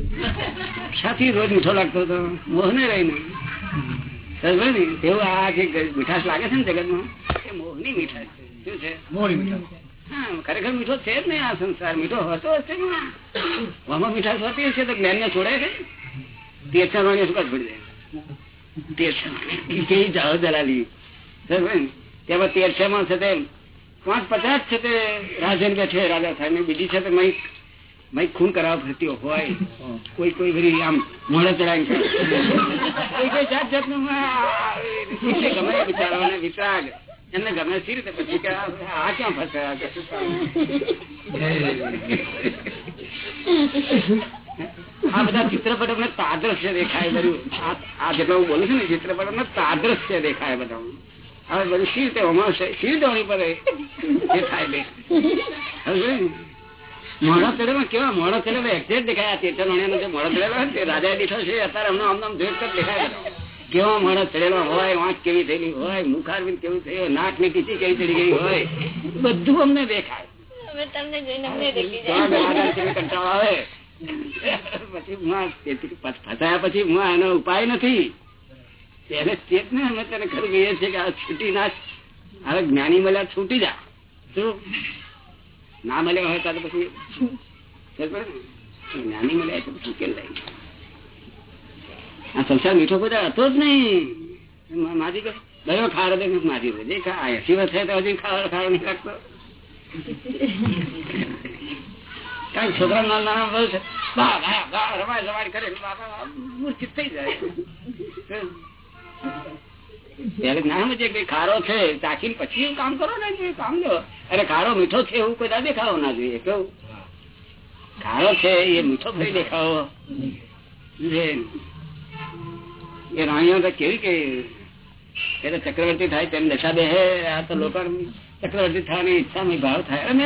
ક્યાંથી રોજ મીઠો લાગતો હતો. મોહ ને રહીને ને આ જે મીઠાશ લાગે છે ને જગતમાં એ મોહની મીઠાશ છે. શું છે? હા ખરેખર મીઠો છે જ નહીં આ સંસાર. મીઠો હતો હશે આમાં મીઠાશ હોતી હશે તો જ્ઞાન ને છોડે છે? તેરસા વાણી શું કાચ પડી જાય કેવી જાઓ દલાલી. તેમાં તેરસા માં છે તે પાંચ પચાસ છે તે રાજન કે છે રાજા સાહેબ બીજી છે તે મય મય ખૂન કરાવવા ફરતી હોય, કોઈ કોઈ બધી આમ મોડે ચડાવી કોઈ જાત જાતનું ગમે બિચારાઓને વિતરાગ એમને ગમે સી રીતે પછી આ ક્યાં ફસાયા? આ બધા ચિત્રપટ અમને તાદ્રશ્ય દેખાય બધું. આ- જેટલા હું બોલું છું ને ચિત્રપટ અમને તાદ્રશ્ય દેખાય બધા. હવે બધું સી રીતે અમારે સી રીતે પડે દેખાય બે ને? મોડા ચડેલો કેવા મોડો ચડેલો? એક્ઝેક્ટ દેખાય. આ ચેતન જે મોડા ચડેલો હોય તે રાજા છે અત્યારે અમને આમ આમ જોઈ દેખાય બધો. કેવા મોડા ચડેલો હોય વાંક કેવી થયેલી હોય મુખારબિંદ કેવું થયું નાકની ટીચી કેવી ચડી ગઈ હોય બધું અમને દેખાય. કંટાળો આવે. પછી ફસાયા પછી હું આનો ઉપાય નથી. એને ચેત ને અમે તને ખરું કહીએ છીએ કે આ છૂટી ના હવે જ્ઞાની મળ્યા છૂટી જા. શું? ના મળ્યા હોય તો પછી? જ્ઞાની મળ્યા તો પછી ઉકેલ લાગી? આ સંસાર મીઠો બધા હતો જ નહીં. માજી કહે દયો ખારો દે માજી ખા એસી વર્ષ થાય તો હજી ખારો ખારો નહીં લાગતો. કારણ છોકરા નાના નાના બધું છે. રમાય રમાય કરે. બાપા મૂર્છિત થઈ જાય. ત્યારે ના સમજે કે ખારો છે ચાખી પછી એવું કામ કરો ને કામ લો અરે ખારો મીઠો છે એવું કોઈ દેખાવો ના જોઈએ, કેવું? ખારો છે એ મીઠો ફરી દેખાવો એ રાણીઓ કેવી કે એ ચક્રવર્તી થાય તેમ દશા બે આ તો લોકો ચક્રવર્તી થવાની ઈચ્છા ભાવ થાય. અને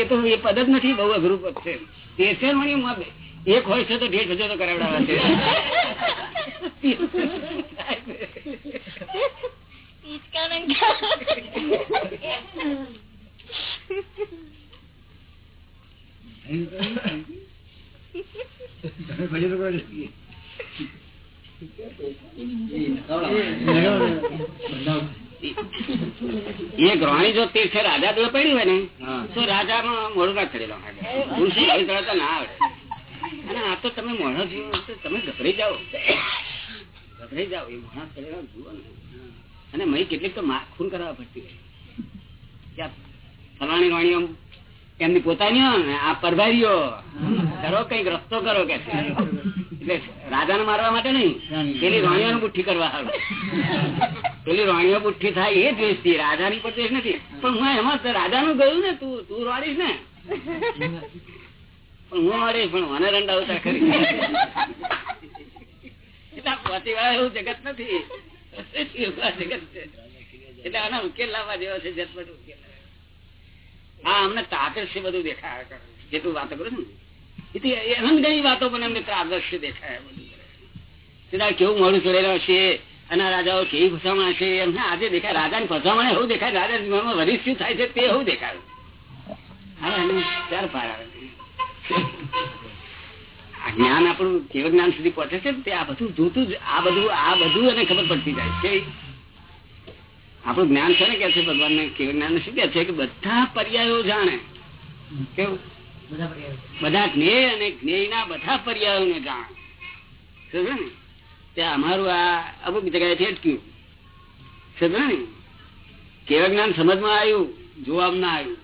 એ તો એ પદ જ નથી, બહુ અઘરું પદ છે. તેરસેર વાળી એક હોય છે તો ઢેર હજાર તો કરાવડાવવા છે. પિચકારણ ગ્રહણી જો તીર્થે રાજા દોડે પડ્યું હોય ને તો રાજામાં મોડું ના ચડેલો આવી ના આવડે. અને આ તો તમે મોણો જીવો તમે ગભરાઈ જાઓ. ગભરાઈ જાઓ. એ મોણા ચડેલા જુઓ ને. અને મય કેટલીક તો મા- ખૂન કરાવવા પડતી હોય. ફલાણી વાણીઓ એમની પોતાની ને, આ પરભારીઓ. કરો કંઈક રસ્તો કરો કે. એટલે રાજાને મારવા માટે નહીં, પેલી રાણીઓને બુઠ્ઠી કરવા હારું પેલી રોણીઓ બુઠ્ઠી થાય એ દ્વેષથી રાજાની પર દ્વેષ નથી. પણ હું એમાં રાજા રાજાનું ગયું ને, તું તું વાળીશ ને. પણ હું વાળીશ પણ મને રંડા કરી એટલે પોતીવાળા એવું જગત નથી. એટલે આના ઉકેલ લાવવા જેવો છે જટપટ ઉકેલ. હા અમને તાદર્શ્ય બધું દેખાયા કરે. જેટલું વાતો કરું ને એમ ઘણી વાતો પણ અમને તાદર્શ્ય દેખાય બધું સીધા કેવું મોડું ચડેલું છે અને રાજાઓ કેવી ફસામણ છે, એમને આજે દેખાય, રાજાની ફસામણ એવું દેખાય, રાજા વરિષ્ઠ થાય છે તે એવું દેખાયું. ચાર પાર આવે. જ્ઞાન આપણું જીવ જ્ઞાન સુધી પહોંચે છે ને તે આ બધું જોતું જ આ બધું આ બધું એને ખબર પડતી જાય છે. આપણું જ્ઞાન છે ને કે છે ભગવાન ને કેવ જ્ઞાન શું કે છે કે બધા પર્યાયો જાણે. કેવું? બધા જ્ઞેય અને જ્ઞેયના બધા પર્યાયોને જાણ. સમજે ને? ત્યાં અમારું આ અમુક જગ્યાએથી અટક્યું સમજે ને? કેવ જ્ઞાન સમજમાં આવ્યું જોવામાં ના આવ્યું.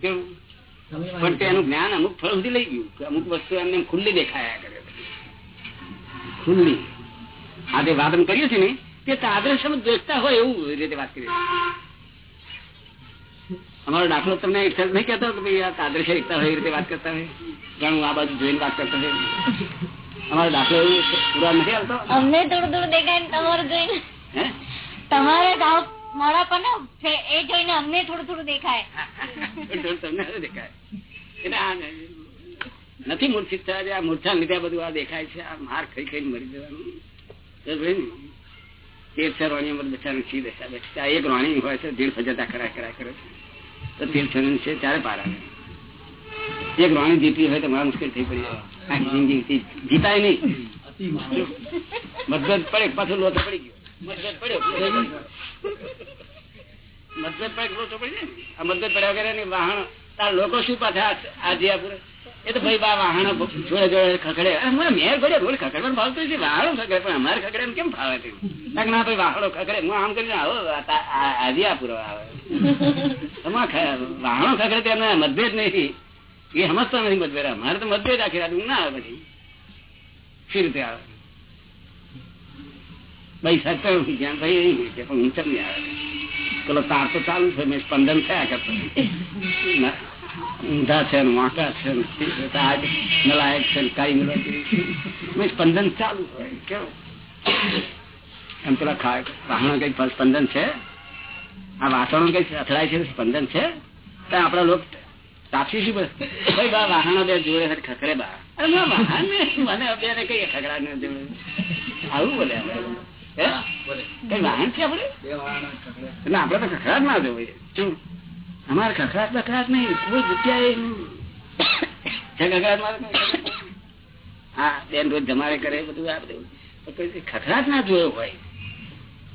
કેવું? પણ તેનું જ્ઞાન અમુક ફળ સુધી લઈ ગયું અમુક વસ્તુ એમને ખુલ્લી દેખાયા કરે. ખુલ્લી. આ જે વાદન કર્યું છે ને તે તાદરશ સમજ હોય એવું રીતે વાત કરી. અમારો દાખલો તમને નહીં કેતો કે ભાઈ આ તાદરશ એકતા હોય એ રીતે વાત કરતા હોય? ઘણું આ બાજુ જોઈને વાત કરતા હોય અમારો દાખલો એવું પૂરા નથી આવતો? અમને થોડું થોડું દેખાય ને તમારું જોઈને. તમારે મારા છે એ જોઈને અમને થોડું થોડું દેખાય. તમને દેખાય. નથી મૂર્છિત થયા આ મૂર્છા લીધા બધું આ દેખાય છે, આ માર ખાઈ ખાઈ મરી જવાનું. તેરસર વાણી બચારાને સી દશા બેઠી એક વાણી હોય છે ધીર સજાતા કરા કરા કરે તો તેરસર છે, ત્યારે પાર આવે. એક વાણી જીતી હોય તો મારા મુશ્કેલ થઈ પડી આખી જીતાય નહીં. મતભેદ પડે, પાછું લોચો પડી ગયો. મતભેદ પડ્યો. મતભેદ પડે લોચો પડી જાય ને. આ મતભેદ પડ્યા વગર એની તાર લોકો શું પાછા આજે એ તો ભાઈ બા વાહણ જોડે જોડે ખખડે. મેર પડ્યો થોડી ખખડવાનું ભાવતું છે, વાહણો ખખડે, પણ અમારે ખખડે એમ કેમ ફાવે છે ના, ભાઈ, વાહણો ખખડે. હું આમ કરીને આવો આજીયા આવે. વાહણો ખખડે તો એમને મતભેદ નહીં. એ સમજતો નથી મતભેદ. અમારે તો મતભેદ આખી રાત ના આવે પછી. શી રીતે આવે? ભાઈ સત્તર ભાઈ ગયા પણ ઊંચર નહીં આવે? પેલો તાર તો ચાલુ છે, મેં સ્પંદન થયા કરતો ઊંધા છે ને, વાંકા છે નલાયક છે ને, કાંઈ મેં સ્પંદન ચાલુ કેવું? એમ પેલા ખા વાહનો કઈ સ્પંદન છે? આ વાસણો કઈ અથડાય છે, સ્પંદન છે? ત્યાં આપડા લોકો તાપસી શું? ભાઈ, બા, વાહણો બે જોડે ખખડે બા. વાહન મને બે કઈ ખગડા ને જોડે. આવું બોલે કઈ આપડે આપડે તો ખખડાટ ના જોઈએ શું અમારે ખખડાટ બખડાટ નહીં. કોઈ જગ્યાએ હા બેન રોજ જમારે કરે બધું આ બધું. તો કોઈ ખખડાટ ના જોયો હોય.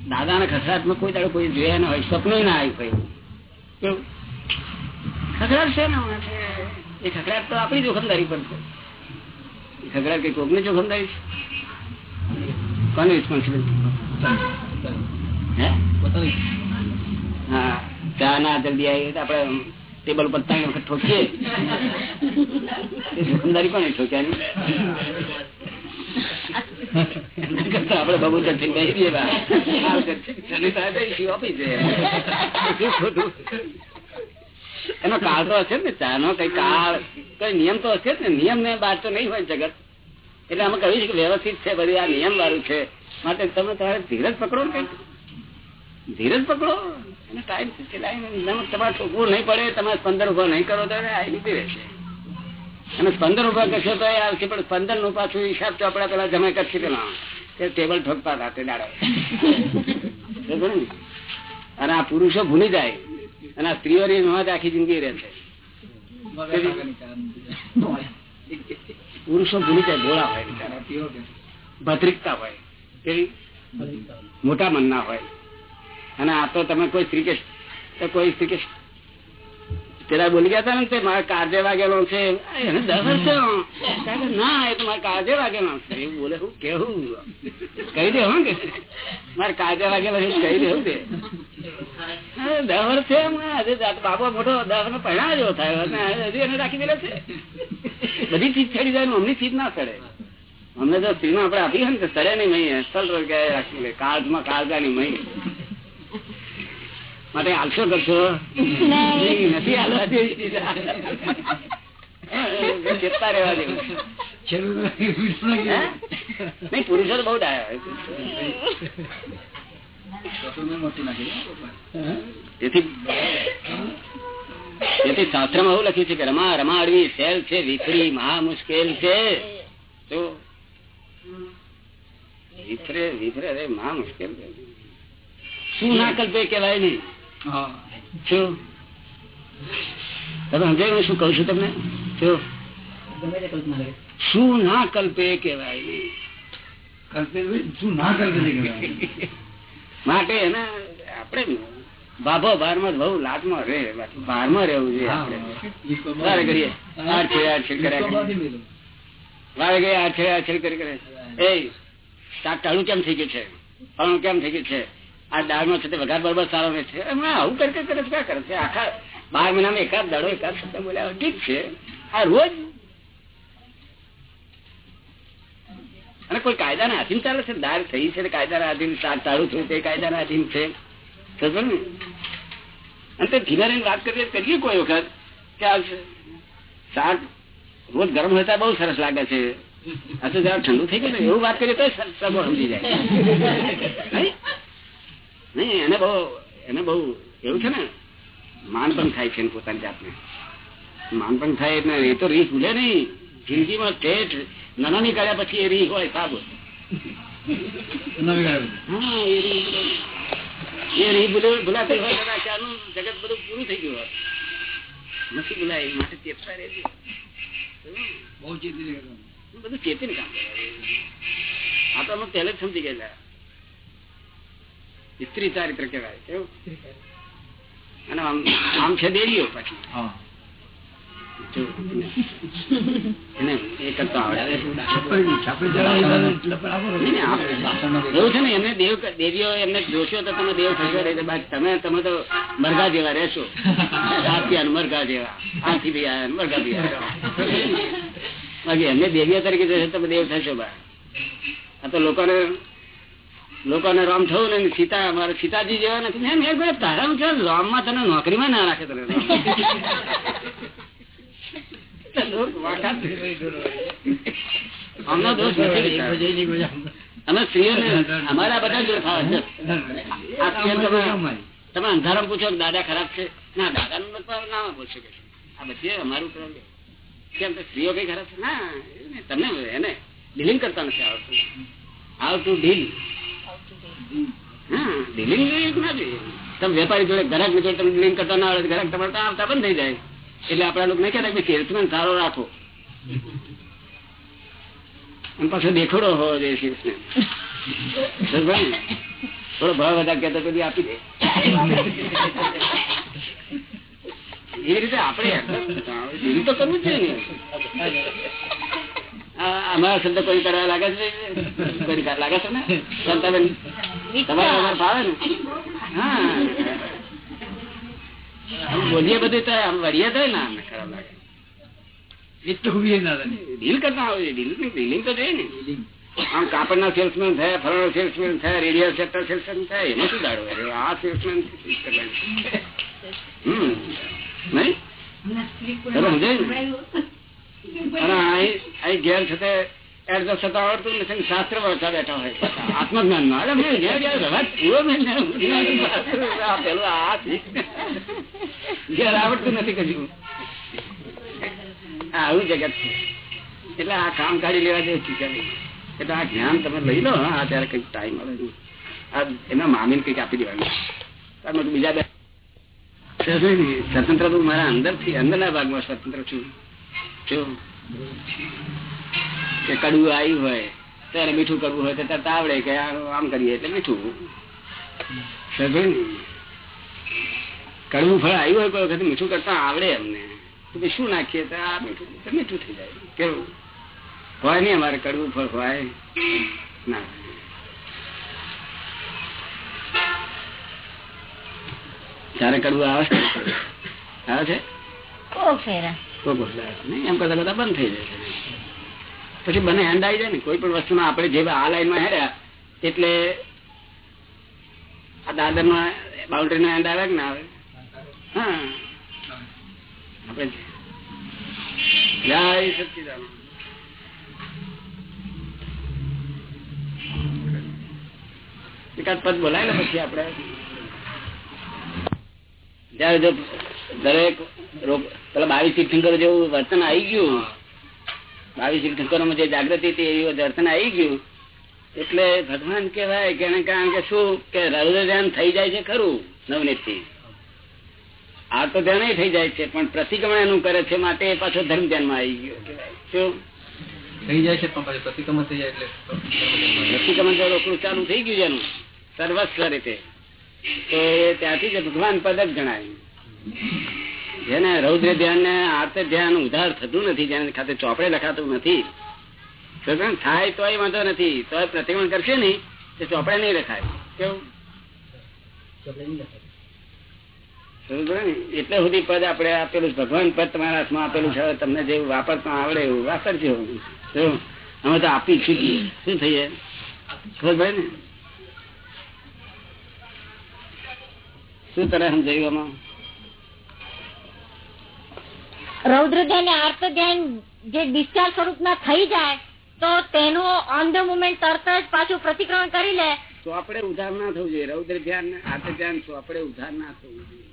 દાદાના ખખડાટમાં કોઈ દાડો કોઈ જોયા ના હોય સપનું ના આવ્યું કેવું? ખખડાટ છે ને. એ ખખડાટ તો આપણી જોખમદારી પર છે. ખખડાટ કઈ કોકની જોખમદારી છે? કોની રિસ્પોન્સિબિલિટી ટેબલ ઉપર ત્રણ વખત ઠોકીએ દુકાનદારી કોને ઠોક્યા આપડે બબુ થી બેસી જઈએ બહાર. આ વખત શનિ સાહેબ એ શી ઓફિસ છે. શું ખોટું? એનો કાળ તો હશે ને ચા નો કઈ કાળ, કઈ નિયમ તો હશે ને નિયમ ને બાર તો નહીં હોય જગત એટલે અમે કહ્યું છે કે વ્યવસ્થિત છે, બધું આ નિયમ વાળું છે માટે તમે તમારે ધીરજ પકડો ને કઈ ધીરજ પકડો. અને ટાઈમ તમારે ઠોકવું નહીં પડે તમે સ્પંદન ઊભા નહીં કરો તો આ રહેશે. અને સ્પંદન ઊભા કરશો તો આવશે પણ સ્પંદનનું પાછું હિસાબ તો આપડા પેલા જમા કરશે પેલા. તે ટેબલ ઠોકતા હતા તે દાડો. અને આ પુરુષો ભૂલી જાય. અને આ સ્ત્રીઓની નોંધ આખી જિંદગી રહેશે પુરુષો ભૂલી જાય ભોળા હોય ભદ્રિકતા હોય. કેવી? મોટા મનના હોય. અને આ તો તમે કોઈ શ્રીકૃષ્ણ કોઈ શ્રીકૃષ્ણ પેલા બોલી ગયા હતા ને તે મારા કાજે વાગેલો છે. બોલે, હું કેવું? કહી દે, હું કે મારે કાજે વાગેલો કહી દેવું તે દહર છે હજી બાબો મોટો દહર નો પરિણામ જેવો થાય. હજી એને રાખી દેલો છે. બધી ચીજ છડી જાય અમની ચીજ ના ચડે અમને જો સ્ત્રીનો આપણે આપી હોય ને તો ચડે નહીં મહી રોજગાર રાખી કાળમાં કાળજાની મહી. માટે આલશો કરશો નથી હાલવા રહેવા દેવું. નહીં પુરુષો તો બહુ તેથી તેથી શાસ્ત્રમાં એવું લખ્યું છે કે રમા રમાડવી સેલ છે વિફરી મહા મુશ્કેલ છે. તો વિફરે વિફરે રે મહા મુશ્કેલ શું ના કલ્પે કેવાય નહીં. શું તમે સમજાય શું કઉ છું તમને? શું ના કલ્પે કેવાય નહીં. માટે એને આપણે બાબો બારમાં બહુ લાટમાં રહે બારમાં રહેવું જોઈએ આપણે. વારે ઘડીએ આડછેડ આડછેડ કર્યા કરીએ. વારે ઘડીએ આડછેડ આડછેડ કરી કરે. એ ટાળું કેમ થઈ ગયું છે? ફળું કેમ થઈ ગયું છે? આ દાળમાં છે તે વઘાર બરોબર સારો રહે છે? એમાં આવું કરી છે, આખા બાર મહિનામાં એકાદ દાડો એકાદ શબ્દ બોલ્યા ઠીક છે. આ રોજ અને કોઈ કાયદાના આધીન ચાલે છે? દાળ થઈ છે કાયદાના આધીન ટાળું થયું તે કાયદાના આધીન છે. ને? અને તે ધીમે વાત કરીએ કરીએ કોઈ વખત કે આ શાક રોજ ગરમ હોય બહુ સરસ લાગે છે. ઠંડુ થઈ ગયું એવું વાત કરીએ તો સગો સમજી જાય. નહીં? એને બહુ એને બહુ એવું છે ને માન પણ થાય છે પોતાની જાતને. માન પણ થાય એટલે એ તો રીહ ભૂલે નહીં. જિંદગીમાં ઠેઠ નાના નીકળ્યા પછી એ રીત હોય સાબુ. એ. એ ભૂલાતી હોય જગત બધું પૂરું થઈ ગયું હોય. નથી ભૂલાય માટે રહેજો. બહુ ચેતી બધું ચેતીને કામ આ તો અમે પહેલે જ સમજી ગયેલા. સ્ત્રી ચારિત્ર કહેવાય કેવું? અને આમ છે દેરીઓ પાછી. તમે તમે તમે તો મરઘા જેવા રહેશો. મરઘા જેવા. આથી ભાઈ મરઘા આયા બાકી એમને દેવીઓ તરીકે જોશો તમે દેવ થશો બા આ તો લોકોને લોકોને રામ થવું ને સીતા અમારે સીતાજી જેવા નથી. એમ મેં ભાઈ, તારા છે રામમાં તને નોકરીમાં ના રાખે તને? અમારા બધા તમે અંધારામાં પૂછો દાદા ખરાબ છે? ના દાદા નું ના પૂછો આ બધી અમારું problem. કેમ તો સ્ત્રીઓ કઈ ખરાબ છે? ના. તમને એને ડીલિંગ કરતા નથી આવડતું. હાઉ ટુ ડીલ હા ડીલિંગ તમે વેપારી જોડે ગ્રાહક જોડે તમે ડીલિંગ કરતા ના આવડે, ગ્રાહક તમારે આવતા બંધ થઈ જાય. એટલે આપડા લોકો નહીં કહેતા કે સેલ્સમેન સારો રાખો. અને પાછો દેખોડો હોવો જોઈએ સેલ્સમેન થોડો ભાવ વધારે કહેતો કદી આપી દે. એવી રીતે આપણે તો કરવું જ છે અમારા શબ્દ કોઈ કરવા લાગે છે? કોઈ લાગે છે ને? શાંતાબેન તમારે અમારે ફાવે ને? હા. બોલીએ બધું તો આમ વળીએ તો ના અમને ખરાબ લાગે. ડીલ કરતા આવે ડીલિંગ તો જોઈએ ને. આમ કાપડના સેલ્સમેન થયા ફરવાનો સેલ્સમેન થયા રેડિયો સેક્ટર સેલ્સમેન થયા એનો શું દાડો? આ સેલ્સમેન હમ. નહીં? શાસ્ત્ર વાંચા બેઠા હોય. આત્મજ્ઞાનમાં અરે ઘેર આ આ. ઘેર આવડતું નથી કશું. આ આવું જગત છે. એટલે આ કામ કાઢી લેવા જેવું એટલે આ જ્ઞાન તમે લઈ લો હા ત્યારે કંઈક ટાઈમ મળે. આ એના મામીને કંઈક આપી દેવાનું. બીજા બે સ્વતંત્ર તું મારા અંદરથી અંદરના ભાગમાં સ્વતંત્ર છું. જો કે કડવું આવ્યું હોય, ત્યારે મીઠું કરવું હોય, તો તરત આવડે કે આમ કરીએ એટલે મીઠું. કડવું ફળ આવ્યું હોય કોઈ વખત, મીઠું કરતા આવડે અમને. શું નાખીએ? તો આ મીઠું મીઠું થઈ જાય. કેવું? હોય નહીં અમારે કડવું ફળ, હોય. ના. ત્યારે કડવું આવે. છે? આવે એમ કરતા કરતા બંધ થઈ જાય પછી બને હેન્ડ આવી જાય ને કોઈ પણ વસ્તુમાં આપણે જે આ લાઈનમાં હેર્યા એટલે આ દાદર નો બાઉન્ડ્રી નો હેન્ડ આવે કે ના આવે? હા. આપણે જય સચિદાન એકાદ પદ બોલાય ને પછી આપણે. જયારે જો દરેક પેલા બાવીસ તીર્થંકરો જેવું વર્તન આવી ગયું. બાવીસ તીર્થંકરોમાં જે જાગૃતિ હતી એવું વર્તન આવી ગયું. એટલે ભગવાન કેવાય કે કારણ કે શું? કે હૃદય ધ્યાન થઈ જાય છે ખરું નવનીતથી આ તો ધ્યાન થઈ જાય છે પણ પ્રતિક્રમણ એનું કરે છે માટે પાછો ધર્મ ધ્યાનમાં આવી ગયો શું? થઈ જાય છે પણ પ્રતિક્રમણ થઈ જાય એટલે પ્રતિક્રમણ રોકડું ચાલુ થઈ ગયું છે એનું. સર્વસ્વ રીતે. તો એ ત્યાંથી જ ભગવાન પદક જ જેને રૌદ્ર ધ્યાન ને આર્ત ધ્યાન ઉધાર થતું નથી જેને ખાતે ચોપડે લખાતું નથી. તો પણ થાય તોય વાંધો નથી તોય પ્રતિક્રમણ કરશે નહીં તે ચોપડે નહીં લખાય. કેવું? એટલે સુધી પદ આપણે આપેલું ભગવાન પદ તમારા હાથમાં આપેલું છે. હવે તમને જેવું વાપરતા આવડે એવું વાપરજો? અમે તો આપી છૂટીએ શું થઈએ? ખબર ભાઈ ને? શું તને સમજાયું આમાં રૌદ્ર ધ્યાન ને આર્ત ધ્યાન જે ડિસ્ચાર્જ સ્વરૂપના થઈ જાય તો તેનું ઓન ધ મુમેન્ટ તરત જ પાછું પ્રતિક્રમણ કરી લે. તો આપણે ઉધાર ના થવું જોઈએ. રૌદ્ર ધ્યાન ને આર્ત ધ્યાન તો આપણે ઉધાર ના થવું જોઈએ.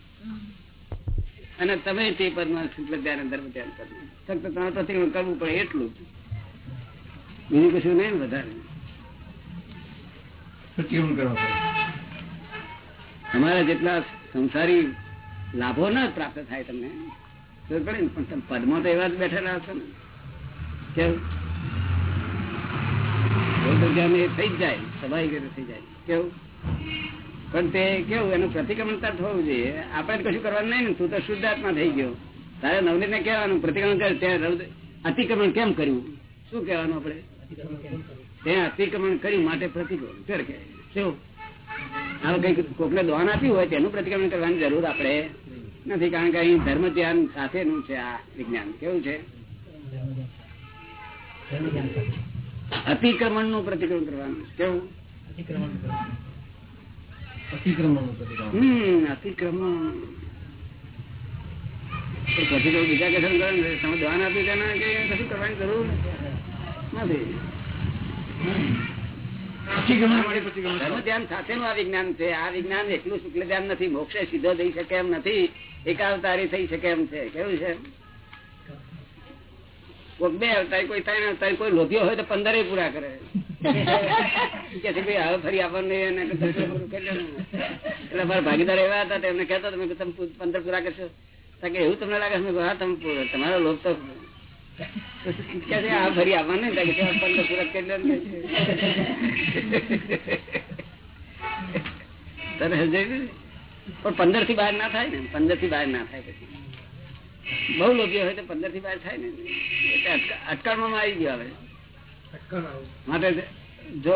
અને તમે તે પદમાં શુક્લ ધ્યાન ધર્મ ધ્યાન કરવું ફક્ત તમારે પ્રતિક્રમણ કરવું પડે એટલું. બીજું કશું નહીં વધારે. પ્રતિક્રમણ કરવા પડે? તમારા જેટલા સંસારી લાભો ન પ્રાપ્ત થાય તમને ખબર પડે ને પણ તમે પદમાં તો એવા જ બેઠેલા હશો ને. કેવું એ થઈ જ જાય સ્વાભાવિક રીતે થઈ જાય. કેવું પણ તે કેવું એનું પ્રતિક્રમણતા થવું જોઈએ. આપણે કશું કરવાનું નહીં ને તું તો શુદ્ધાત્મા થઈ ગયો. તારે નવનીત ને કહેવાનું પ્રતિક્રમણ કરે ત્યાં અતિક્રમણ કેમ કર્યું? શું કહેવાનું આપણે? ત્યાં અતિક્રમણ કર્યું માટે પ્રતિક્રમણ. કેવું? હવે કંઈક કોકને દોન આપ્યું હોય તેનું પ્રતિક્રમણ કરવાની જરૂર આપણે નથી, કારણ કે અહીં ધર્મ ધ્યાન સાથેનું છે આ વિજ્ઞાન. કેવું છે? અતિક્રમણનું પ્રતિક્રમણ કરવાનું. કેવું? અતિક્રમણ. અતિક્રમણ પછી બીજા કે કરવાની જરૂર નથી. ધ્યાન સાથેનું આ વિજ્ઞાન છે. આ વિજ્ઞાન એકલું શુક્લ ધ્યાન નથી. મોક્ષે સીધો થઈ શકે એમ નથી. એકાવતારી થઈ શકે એમ છે. કેવું છે? કોક બે અવતારી કોઈ ત્રણ અવતારી કોઈ લોભ્યો હોય તો પંદરે પૂરા કરે. કે ભાઈ હવે ફરી આપણને. એટલે મારા ભાગીદાર એવા હતા તેમને કહેતા તમે પંદર પૂરા કરશો. કે એવું તમને લાગે? છે તમે તમારો લોભ તો પણ પંદરથી બહાર ના થાય ને? પંદરથી બહાર ના થાય પછી. બહુ લોભી હોય તો પંદરથી બહાર થાય ને? એટલે અટકા- અટકાળમાં આવી ગયો હવે. માટે જો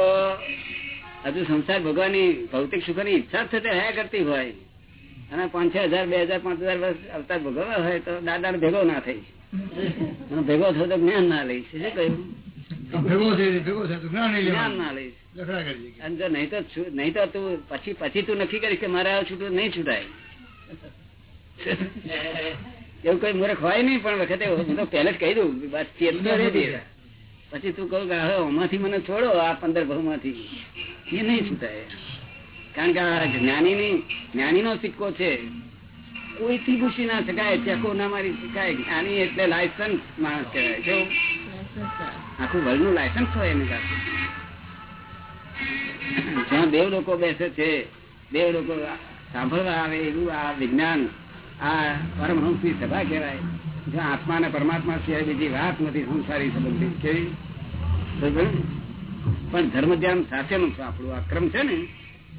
હજુ સંસાર ભોગવાની ભૌતિક સુખની ઈચ્છા થતે હયા કરતી હોય અને પાંચ છ હજાર, બે હજાર, પાંચ હજાર વર્ષ અવતાર ભોગવવા હોય તો દાદા ભેગો ના થઈ. ભેગો થયો તો જ્ઞાન ના લઈશ શું કહ્યું? ભેગો છે ભેગો છે જ્ઞાન નહીં જ્ઞાન લેવાનું ના લઈશ લખડા કરી દઈએ. અને જો નહીં તો નહીં તો તું પછી પછી તું નક્કી કરીશ કે મારે આ છૂટું નહીં છૂટાય. એવું કઈ મૂર્ખ હોય નહીં પણ વખતે હું તો પહેલે જ કહી દઉં બસ પછી તું કહું કે હવે આમાંથી મને છોડો આ પંદર ભાવમાંથી એ નહીં છૂટાય. કારણ કે આ જ્ઞાની નો સિક્કો છે. કોઈથી પૂછી ના શકાય ચેકો ના મારી શકાય. જ્ઞાની એટલે લાયસન્સ માણસ કહેવાય. જો આખું વર્લ્ડ લાયસન્સ હોય એની પાસે. જ્યાં દેવ લોકો બેસે છે દેવ લોકો સાંભળવા આવે એવું આ વિજ્ઞાન, આ પરમહંસની સભા કહેવાય. જ્યાં આત્મા અને પરમાત્મા સિવાય બીજી વાત નથી, સંસારી સંબંધિત કેવી? પણ ધર્મ ધ્યાન સાથેનું છે, આપણું આ ક્રમ છે ને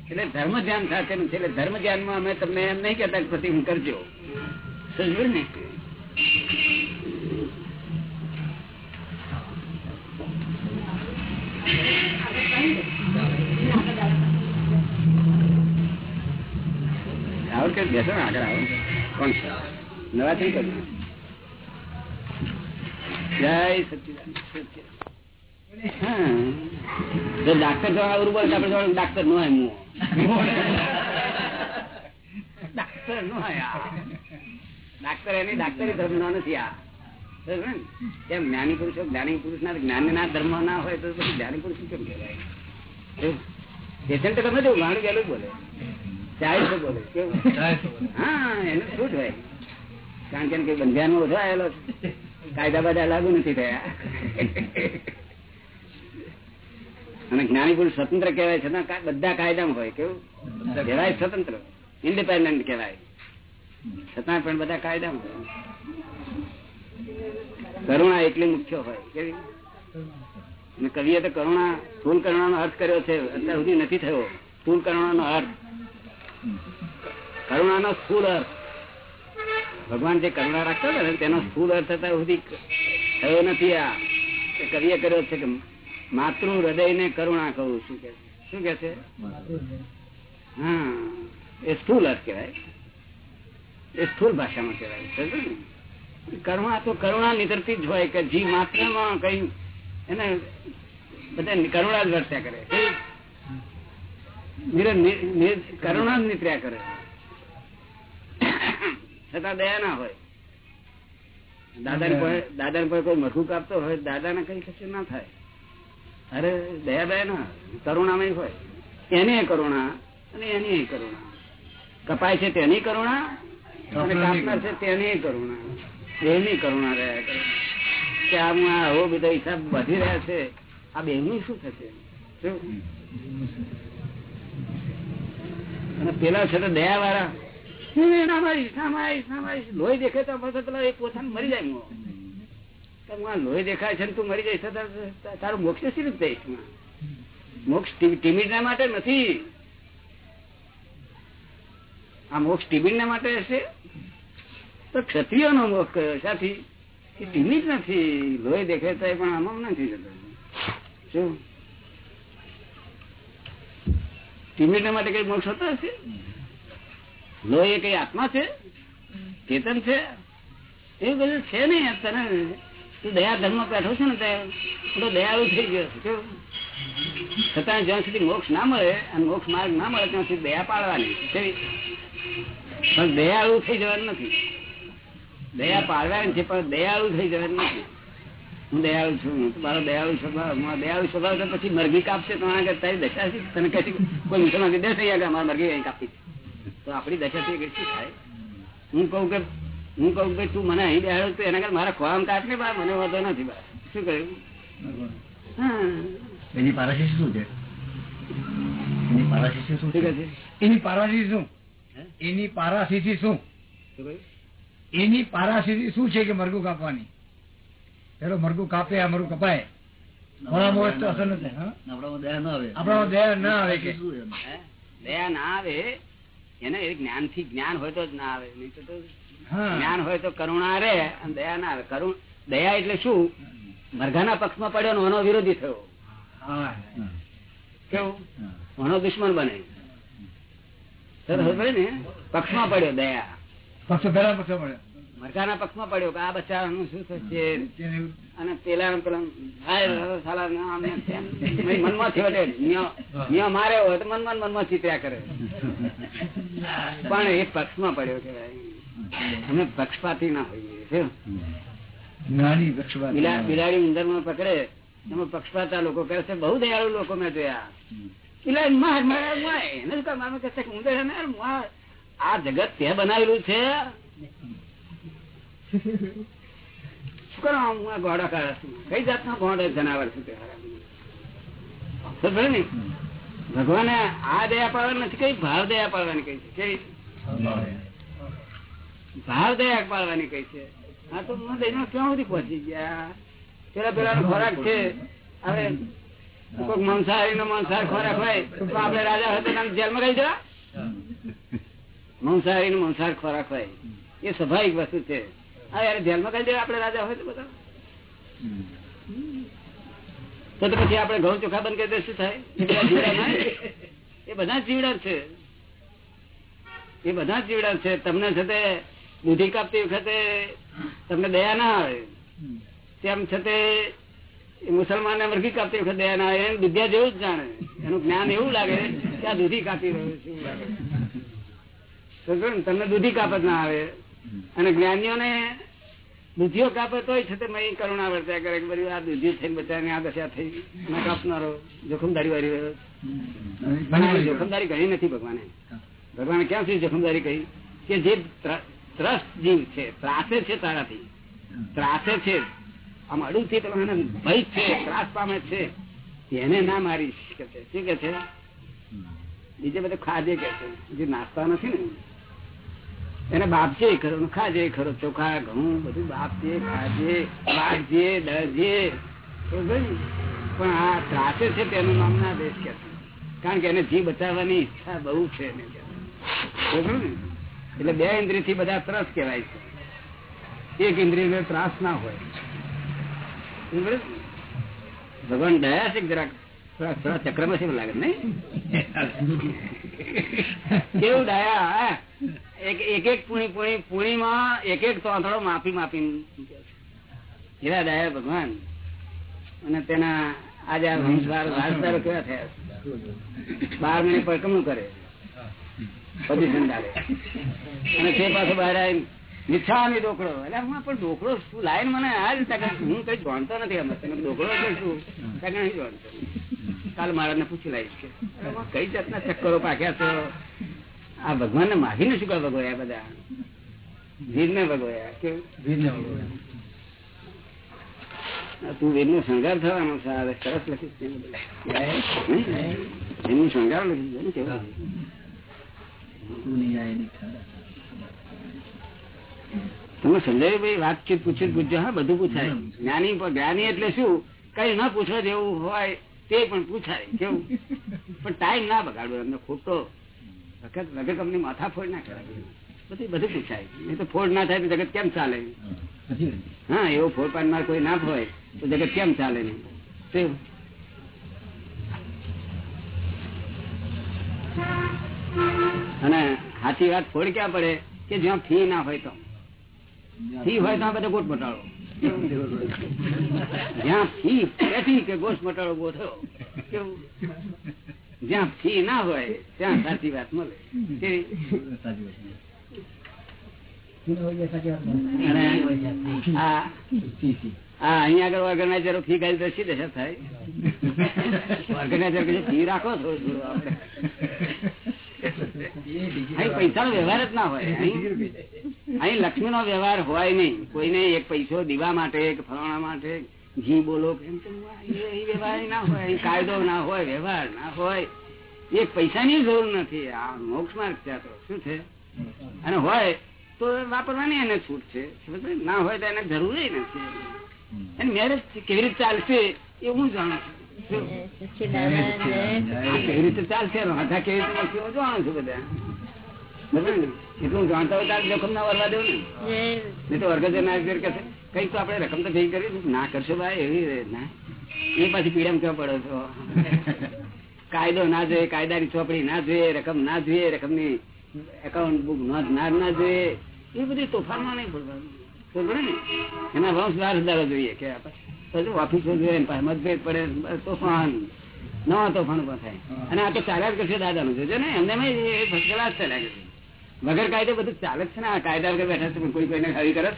એટલે ધર્મ ધ્યાન સાથેનું છે એટલે ધર્મ ધ્યાનમાં અમે તમને એમ નહીં કહેતા કે પ્રતિ હું કરજો. સમજ્યું ને? આવો કે બેસો ને આગળ આવો. કોણ છે? નવા થઈ ગયું જય સચિદાન હા જો ડાક્ટર જવા આવરું બોલે આપણે જોવાનું ડાક્ટર નો એમ ડાક્ટર નો ડાક્ટર એની ડાક્ટરી ધર્મ નો નથી આ. બરાબર જ્ઞાની પુરુષો જ્ઞાની પુરુષ ના જ્ઞાન ના ધર્મ ના હોય તો પછી જ્ઞાની પુરુષ કેમ કહેવાય? પેશન્ટ ગમે તેવું ગાણું ગયેલું બોલે. કેવું. હા એનું છૂટ હોય? કારણ કે બંધ્યા નો બંધારણમાં ઓછો આવેલો કાયદા બાયદા લાગુ નથી થયા. અને જ્ઞાની પુરુષ સ્વતંત્ર કહેવાય છતાં બધા કાયદામાં હોય, કેવું? કહેવાય સ્વતંત્ર. ઇન્ડિપેન્ડન્ટ કહેવાય. છતાં પણ બધા કાયદામાં હોય. કરુણા એટલી મુખ્ય હોય, કેવી? કવિએ તો કરુણા સ્થૂલ કરુણાનો અર્થ કર્યો છે, અત્યાર સુધી નથી થયો. સ્થૂલ કરુણાનો અર્થ. કરુણાનો સ્થુલ અર્થ. ભગવાન જે કરુણા રાખતા હતા તેનો સ્થૂલ અર્થ અત્યાર સુધી થયો નથી આ. કવિએ કર્યો છે કે માતૃ હૃદય ને કરુણા કહું શું કે શું કે છે? હા, એ સ્થુલ અર્થ કહેવાય. એ સ્થુલ ભાષામાં કહેવાય ને? કરુણા તો કરુણા નીતરતી જ હોય કે જી માત્રમાં કઈ એને બધા કરુણા જ વર્ત્યા કરે. કરુણા જ નીતર્યા કરે. છતાં દયા ના હોય. દાદા ને દાદા ને કોઈ મરઘું કાપતો હોય દાદા ને કઈ કશું ના થાય. અરે દયા દયા ના કરુણામય હોય. એને કરુણા અને એની કરુણા. કપાય છે તેની કરુણા અને કાપનાર છે તેની કરુણા. એની કરુણા રહ્યા કરે. કે આમાં આવો બધા હિસાબ વધી રહ્યા છે. આ બેનું શું થશે? અને પેલા છે તો દયા વાળા ના ના ના લોહી દેખે તો મરી જાય આ લોહી ના મોક્ષ કયો સાથી? એ ટીમીડ નથી. લોહી દેખાય પણ આમાં નથી જતો. શું? ટીમીડ માટે કઈ મોક્ષ હોતો હશે? લોહી એ કઈ આત્મા છે? ચેતન છે? એવું બધું છે નહીં. તને દયા ધર્મ બેઠો છે ને તે દયાળુ થઈ ગયો છે છતાં જ્યાં સુધી મોક્ષ ના મળે અને મોક્ષ માર્ગ ના મળે, ત્યાં સુધી દયા પાડવાની પણ દયાળુ થઈ જવાનું નથી. દયા પાડવાની છે, પણ દયાળુ થઈ જવાનું નથી. હું દયાળુ છું મારો દયાળુ સ્વભાવ દયાળુ સ્વભાવ તો પછી મરઘી કાપશે તો આગળ તારી દશા છે. તને કહે કોઈ મુસલમાન દસ થઈ મારા મરઘી કાપી તો આપણી દશા થી કેટલી થાય? હું કહું કે હું કહું કે તું મને અહીં બેહાડો તો એના કરતા મારા ખોરામ કાઢ ને બા મને વાંધો નથી બા શું કહ્યું? હા. એની પારાશી શું છે? એની પારાશી શું છે? એની પારાશી શું? એની પારાશી શું? એની પારાશી શું છે કે મરઘું કાપવાની? પેલો મરઘું કાપે આ મરઘું કપાય. આપણામાં દયા ના આવે. આપણામાં દયા ના આવે કે? શું એમ? હે? દયા ના આવે. એને એ જ્ઞાનથી જ્ઞાન હોય તો જ ના આવે. નહીં તો જ્ઞાન હોય તો કરુણા રે અને દયા ના આવે કરુણ દયા એટલે શું? મરઘાના પક્ષમાં પડ્યો એનો વિરોધી થયો. કેવું. એનો દુશ્મન બને. ને? પક્ષમાં પડ્યો દયા. પક્ષ પેલા પક્ષ પડ્યો. મરઘાના પક્ષમાં પડ્યો કે આ બચ્ચાનું શું થશે? અને પેલા પેલા હાય સાલા ને આમ ને તેમ. મનમાં છેવટે નિયો નિયો માર્યો હોય તો મનમાં મનમાં ચિત્ર્યા કરે. પણ એ પક્ષમાં પડ્યો કેવાય અમે પક્ષપાતી ના હોઈએ બિલાડી ઉંદરમાં પકડે એમાં પક્ષપાતા લોકો કરે છે બહુ દયાળુ લોકો મેં જોયા. આ જગત તે બનાવેલું છે? કઈ જાતનો ઘોડો જનાવર છે ભગવાને આ દયા પાડવાની નથી કઈ ભાવ દયા પાડવાની કઈ છે? કેવી ભાવ દયા પાડવાની કઈ છે. હા, તો હું દઈને ક્યાં સુધી પહોંચી ગયા. પેલા પેલા ખોરાક છે. હવે કોઈક મંસાહારી નો મંસાહાર ખોરાક હોય, તો આપડે રાજા હતા જેલમાં રહી જવા. મંસાહારી નો મંસાહાર ખોરાક હોય. એ સ્વાભાવિક વસ્તુ છે. આપડે બધા તો પછી આપડે ઘઉં ચોખા બંધ કરી દે શું થાય? એ બધા જીવડા છે. એ બધા જીવડા છે. તમને છે તે બુદ્ધિ કાપતી વખતે તમને દયા ના આવે તેમ છતાં મુસલમાન મરઘી કાપતી વખતે દયા ના આવે એને દુધિયા જેવું જ જાણે. એનું જ્ઞાન એવું લાગે કે આ દૂધી કાપી રહ્યું છે એવું લાગે. તમને દૂધી કાપત ના આવે. અને જ્ઞાનીઓને દૂધીઓ કાપે તોય છતાં મેં કરુણા વર્ત્યા કરે કે બધું આ દૂધી થઈને બધાને આ દશા થઈ. મેં કાપનારો જોખમદારી વાળી રહ્યો. જોખમદારી કહી નથી ભગવાને. ભગવાને ક્યાં સુધી જોખમદારી કહી? કે જે ત્રસ્ત જીવ છે. ત્રાસે છે તારાથી. ત્રાસે છે. આમ અડુથી પેલો એને ભય છે. ત્રાસ પામે છે. એને ના મારીશ, કે છે. શું કે છે? બીજે બધે ખાજે કે છે. જે નાસ્તા નથી ને. એને બાપજે ખરો ખાજે ખરો. ચોખા ઘઉં, બધું બાપજે ખાજે વાગજે દરજે પણ આ ત્રાસે છે તેનું નામ ના દેશ કે કારણ કે એને જીવ બચાવવાની ઈચ્છા બહુ છે એને. કે. એટલે બે ઇન્દ્રિયથી બધા ત્રસ કહેવાય છે. એક ઇન્દ્રિય ત્રાસ ના હોય. ભગવાન દયા છે જરાક થોડા ચક્રમાં શું લાગે નઈ કેવું દયા એક એક પૂણી પૂણી પૂણીમાં એક એક તોંતળો માફી માફી હીરા દયા ભગવાન? અને તેના આજે કેવા થયા બાર મહિને પરકમનું કરે. ડાલે અને તે પાછો બહાર આવી નિશાની ડોકડો એટલે હું પણ ડોકડો શું લાઈન મને આ જ હું કઈ જાણતો નથી અમે તમે ડોકડો શું? નહીં જાણતો કાલ મારા પૂછી લાવીશ કે કઈ જાતના ચક્કરો પાક્યા છો? આ ભગવાન ને માગીને શું કા ભગવાયા બધા? વીર ને ભગવાયા કે? ભગવાયા. તું વીર નો શણગાર થવાનો સરસ લખીશ. એનું શણગાર કેવું? તમે સમજાયું ભાઈ વાતચીત પૂછી પૂછજો, હા, બધું પૂછાય. જ્ઞાની જ્ઞાની એટલે શું? કઈ ના પૂછવા જેવું હોય તે પણ પૂછાય, કેવું? પણ ટાઈમ ના બગાડવો, એમને ખોટો વખત વગર કંપની માથા ફોડ ના કરાય. બધું બધું પૂછાય. નહીં તો ફોડ ના થાય તો જગત કેમ ચાલે? હા, એવો ફોડ પાડનાર કોઈ ના હોય તો જગત કેમ ચાલે? નહીં કેવું? અને સાચી વાત ફોડ ક્યાં પડે કે જ્યાં ફી ના હોય તો. ફી હોય તો બધો ગોટ મટાડો જ્યાં ફી બેઠી કે ગોઠ મટાડો થયો. કેવું? જ્યાં ફી ના હોય, ત્યાં સાચી વાત મળે. અહીંયા આગળ ઓર્ગેનાઇઝરો ફી કાઢી તો શી દશા થાય ફી રાખો થોડું અહીં પૈસાનો વ્યવહાર જ ના હોય. અહીં લક્ષ્મી નો વ્યવહાર હોય નહીં. કોઈને એક પૈસો દીવા માટે ફલાણા માટે ઘી બોલો વ્યવહાર ના હોય કાયદો ના હોય વ્યવહાર ના હોય. એક પૈસાની જરૂર નથી. આ મોક્ષ માર્ગ છે તો. શું છે? અને હોય તો વાપરવાની એને છૂટ છે. ના હોય તો એને જરૂર નથી. અને મેરેજ કેવી રીતે ચાલશે એ હું જાણું છું. ના ને ના આપણે રકમ તો ભેગી કરી ના કરશો ભાઈ એવી ના એ પાછી પીડા કેવા પડો છો કાયદો ના જોઈએ કાયદાની ચોપડી ના જોઈએ રકમ ના જોઈએ રકમની એકાઉન્ટ બુક નોંધ ના ના જોઈએ એ બધી તોફાનમાં નહીં પડવાનું. ને? એના વંશ વારસદારો જોઈએ કે પછી. ઓફિસો ને મતભેદ પડે તોફાન નવા તોફાન ઊભા થાય. અને આ તો ચાલ્યા કરશે દાદાનું જોજો ને એમને ફર્સ્ટ ક્લાસ ચાલ્યા કરશે વગર કાયદે બધું ચાલે છે ને આ કાયદા વગર બેઠા છે કોઈ કોઈને હરી કરે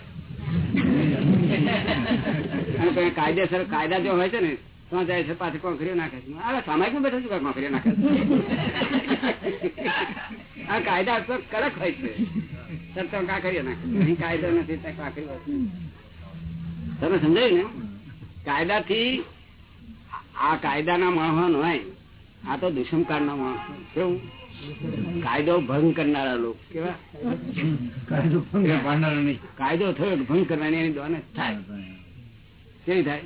અને કાયદેસર કાયદા જો હોય છે ને તો જાય છે પાછી કોંકરીઓ નાખે છે. આ સામાયિક બેઠા છું કોંકરીઓ નાખે છે? આ કાયદા તો કડક હોય છે. સર તો કાંકરીઓ નાખે. કાયદો નથી ત્યાં કાંકરીઓ. તમે સમજાયું ને? કાયદાથી આ કાયદાના માણસ હોય આ તો દુષ્મકાળના માણસ કેવું? કાયદો ભંગ કરનારા લોકો કેવા? કાયદો ભંગ પાડનારો નહીં. કાયદો થયો ભંગ કરવાની એની દોને થાય. કેવી થાય?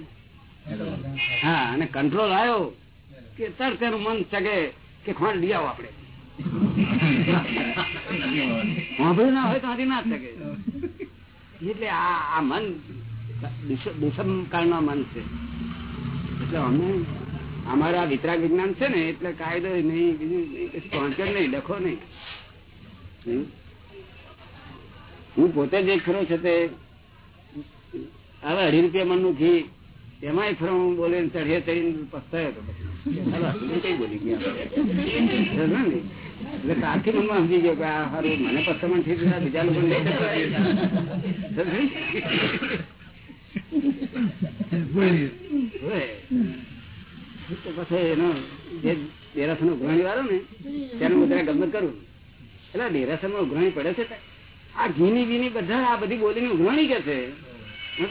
હા અને કંટ્રોલ આવ્યો કે તરત એનું મન ચગે કે ખોણ લઈ આવો આપણે. સાંભળ્યું ના હોય તો આથી ના ચગે. એટલે આ આ મન મન અમારા વિતરાગ વિજ્ઞાન છે ને, એટલે કાયદો નહીં, બીજું પહોંચે નહીં, લખો નહીં. હું પોતે જે ખરો છે તે હવે અઢી રૂપિયા મનનું ઘી, એમાંય ફરો હું બોલે ચઢીએ ચડીને પસ્તાયો હતો કઈ બોલી ગયા? એટલે ત્યારથી મનમાં સમજી ગયો કે આ હારું, મને પસ્તામણ થઈ ગયા બીજા લોકો થતું. સમજ્યું? બોલી. હોય. તો આ ઘીની બીની બધા આ બધી બોલીની ઉઘરાણી કે છે?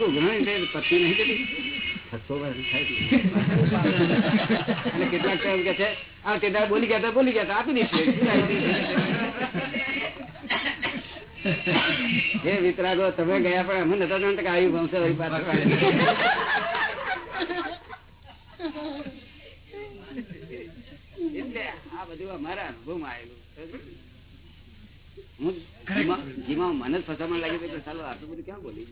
ઉઘરાણી પત્ની નહીં જતી કેટલાક બોલી ગયા બોલી ગયા આપી દઈશું હે વિતરાગો, તમે ગયા પણ અમે નતા જાણતા કે આવ્યું ભણશે વળી પાછળ એટલે મને ચાલો આટલું બધું ક્યાં બોલી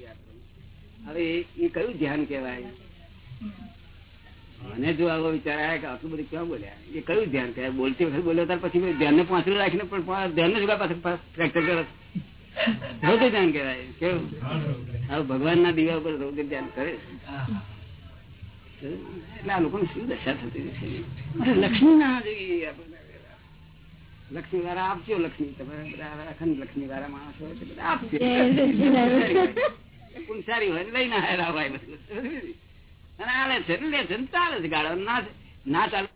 હવે એ- કયું ધ્યાન કહેવાય? મને જો આવો વિચાર આવ્યા કે આટલું બધું ક્યાં બોલ્યા? એ કયું ધ્યાન કહેવાય? બોલતી વખત બોલ્યો, ત્યાર પછી ધ્યાન ને પાછળ રાખીને પણ ધ્યાન જ પાછળ ફ્રેક્ચર કરે રૌદ્ર ધ્યાન કહેવાય કેવું? હવે ભગવાન ના દીવા ઉપર રૌદ્ર ધ્યાન કરે. એટલે આ લોકો શું દશા થતી છે? લક્ષ્મી ના જોઈએ લક્ષ્મી વાળા આપજો લક્ષ્મી તમે બધા અખંડ લક્ષ્મી વાળા માણસો હોય તો બધા આપજો. પુનસારી હોય લઈ ના હેરા હોય બધું. અને આલે છે ને લે છે ને ચાલે છે ગાળો. ના ના ચાલે.